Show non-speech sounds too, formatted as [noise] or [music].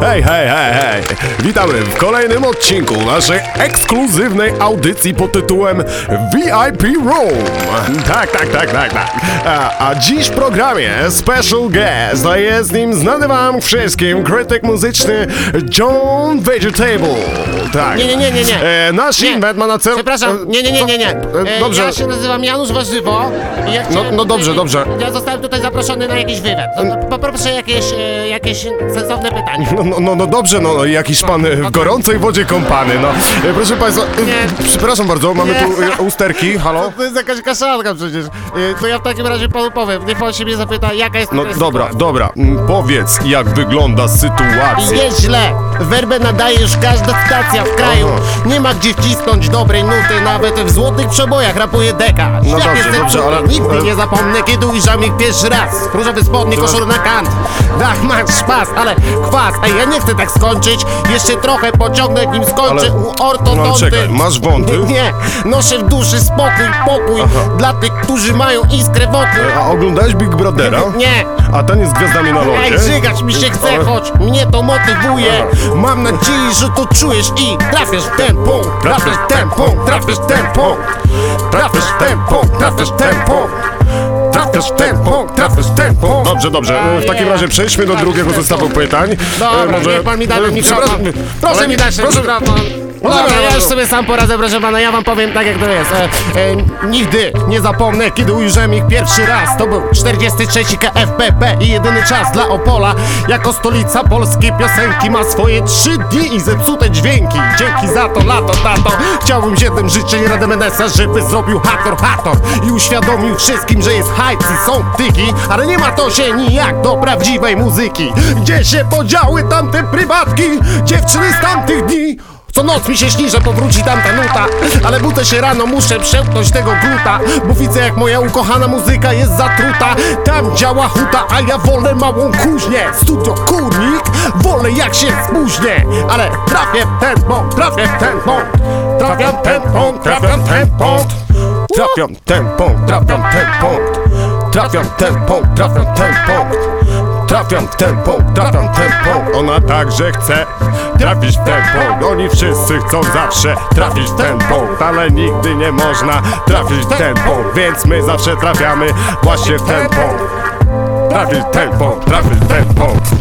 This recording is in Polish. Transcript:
Hej, hej, hej, hej! Witamy w kolejnym odcinku naszej ekskluzywnej audycji pod tytułem VIP Room. Tak, tak, tak, tak, tak. A, a dziś w programie special guest, a jest nim znany wam wszystkim krytyk muzyczny John Vegetable. Tak. Nie, nie, nie, nie, nie. E, nasz Nie. invent ma na celu... Przepraszam, nie, nie, nie, nie, nie. E, E, Dobrze. Ja się nazywam Janusz Warzywo i ja chciałem no dobrze, tutaj- dobrze. Ja zostałem tutaj zaproszony na jakiś wywiad. No, no, Poproszę jakieś, e, jakieś sensowne pytanie. No, no, no, no dobrze, no jakiś pan e, w gorącej wodzie kąpany, no. E, Proszę państwa, e, Nie. przepraszam bardzo, mamy Nie. tu e, usterki, halo? To jest jakaś kaszanka przecież. To ja w takim razie panu powiem. Niech pan się mnie zapyta, jaka jest No dobra, sytuacja. dobra, mm, powiedz jak wygląda sytuacja. Jest źle. Werbę nadaje już każda stacja w kraju. Aha. Nie ma gdzie wcisnąć dobrej nuty, nawet w złotych przebojach rapuje deka. No dobrze, jest dobrze, ale- Nigdy ale- nie zapomnę, kiedy ujrzałem ich pierwszy raz. Różowy spodnie, koszul na kant. Dach, masz szpas, ale kwas. Ej, ja nie chcę tak skończyć. Jeszcze trochę pociągnę, nim skończę Ale- u ortodonty. No czekaj, masz wąty? [laughs] Nie, noszę w duszy spokój, pokój. Dla tych, którzy mają iskrę wokół. A oglądałeś Big Brothera? [laughs] Nie, A ten jest gwiazdami na Ej, lodzie? żygać mi się chce, Ale- choć mnie to motywuje Mam nadzieję, że to czujesz i trafiasz w ten punkt Trafiasz w ten punkt, trafiasz w ten punkt Trafiasz w ten punkt, trafiasz w ten punkt Trafiasz punkt, trafiasz punkt Dobrze, dobrze, w takim razie przejdźmy do drugiego zestawu pytań. E, Dobra, niech pan mi da e, mikrofon. przepraszam, Proszę ale- mi dać ten proszę- mikrofon. Dobra, bardzo. ja już sobie sam poradzę, proszę pana, ja wam powiem tak jak to jest. E, e, Nigdy nie zapomnę, kiedy ujrzałem ich pierwszy raz. To był 43 KFPP i jedyny czas dla Opola. Jako stolica polskiej piosenki ma swoje trzy dni i zepsute dźwięki. Dzięki za to, lato, tato Chciałbym się tym życzeń Rademenesa, żeby zrobił hator, hator I uświadomił wszystkim, że jest hype i są tyki Ale nie ma to się nijak do prawdziwej muzyki. Gdzie się podziały tamte prywatki? Dziewczyny z tamtych dni. Co noc mi się śni, że powróci tamta nuta Ale budzę się rano, muszę przełknąć tego gluta Bo widzę jak moja ukochana muzyka jest zatruta. Tam działa huta, a ja wolę małą kuźnię. Studio Kurnik, wolę jak się spóźnię Ale trafię w punkt, trafię w ten punkt Trafiam w ten punkt, trafiam w ten punkt Trafiam ten punkt, trafiam punkt. Trafiam punkt. Ona także chce trafić w punkt. Oni wszyscy chcą zawsze trafić w punkt, ale nigdy nie można trafić w punkt, więc my zawsze trafiamy właśnie w punkt. Trafić punkt, trafić punkt.